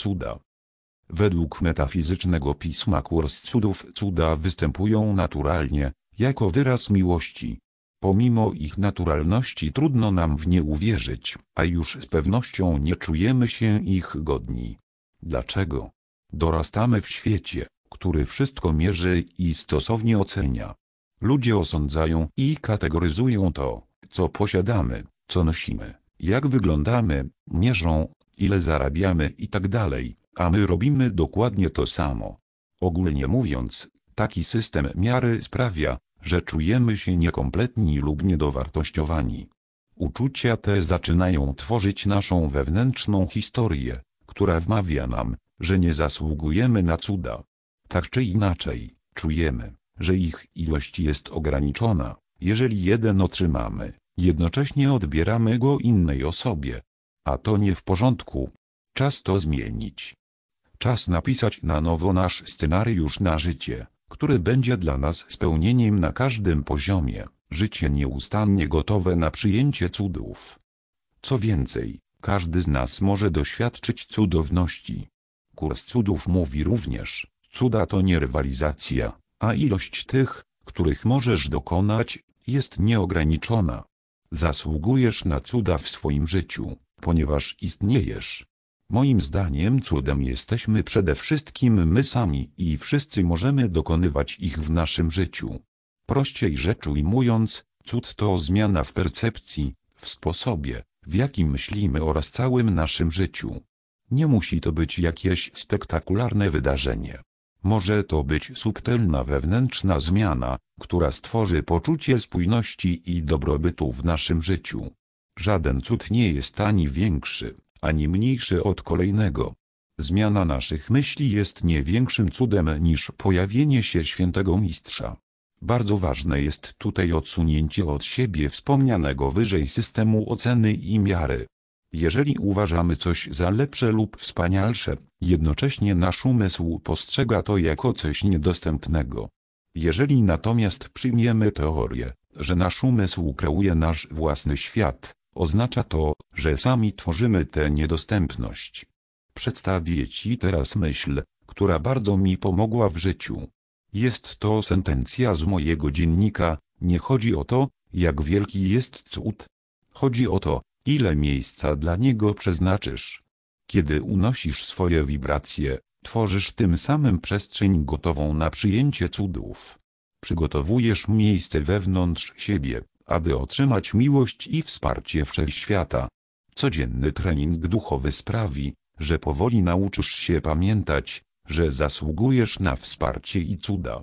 Cuda. Według metafizycznego pisma kurs cudów cuda występują naturalnie, jako wyraz miłości. Pomimo ich naturalności trudno nam w nie uwierzyć, a już z pewnością nie czujemy się ich godni. Dlaczego? Dorastamy w świecie, który wszystko mierzy i stosownie ocenia. Ludzie osądzają i kategoryzują to, co posiadamy, co nosimy, jak wyglądamy, mierzą, ile zarabiamy itd., a my robimy dokładnie to samo. Ogólnie mówiąc, taki system miary sprawia, że czujemy się niekompletni lub niedowartościowani. Uczucia te zaczynają tworzyć naszą wewnętrzną historię, która wmawia nam, że nie zasługujemy na cuda. Tak czy inaczej, czujemy, że ich ilość jest ograniczona, jeżeli jeden otrzymamy, jednocześnie odbieramy go innej osobie. A to nie w porządku. Czas to zmienić. Czas napisać na nowo nasz scenariusz na życie, który będzie dla nas spełnieniem na każdym poziomie, życie nieustannie gotowe na przyjęcie cudów. Co więcej, każdy z nas może doświadczyć cudowności. Kurs cudów mówi również, cuda to nie rywalizacja, a ilość tych, których możesz dokonać, jest nieograniczona. Zasługujesz na cuda w swoim życiu, ponieważ istniejesz. Moim zdaniem cudem jesteśmy przede wszystkim my sami i wszyscy możemy dokonywać ich w naszym życiu. Prościej rzecz ujmując, cud to zmiana w percepcji, w sposobie, w jakim myślimy oraz całym naszym życiu. Nie musi to być jakieś spektakularne wydarzenie. Może to być subtelna wewnętrzna zmiana, która stworzy poczucie spójności i dobrobytu w naszym życiu. Żaden cud nie jest ani większy, ani mniejszy od kolejnego. Zmiana naszych myśli jest nie większym cudem niż pojawienie się świętego mistrza. Bardzo ważne jest tutaj odsunięcie od siebie wspomnianego wyżej systemu oceny i miary. Jeżeli uważamy coś za lepsze lub wspanialsze, jednocześnie nasz umysł postrzega to jako coś niedostępnego. Jeżeli natomiast przyjmiemy teorię, że nasz umysł kreuje nasz własny świat, oznacza to, że sami tworzymy tę niedostępność. Przedstawię Ci teraz myśl, która bardzo mi pomogła w życiu. Jest to sentencja z mojego dziennika, nie chodzi o to, jak wielki jest cud. Chodzi o to, ile miejsca dla niego przeznaczysz. Kiedy unosisz swoje wibracje, tworzysz tym samym przestrzeń gotową na przyjęcie cudów. Przygotowujesz miejsce wewnątrz siebie, aby otrzymać miłość i wsparcie wszechświata. Codzienny trening duchowy sprawi, że powoli nauczysz się pamiętać, że zasługujesz na wsparcie i cuda.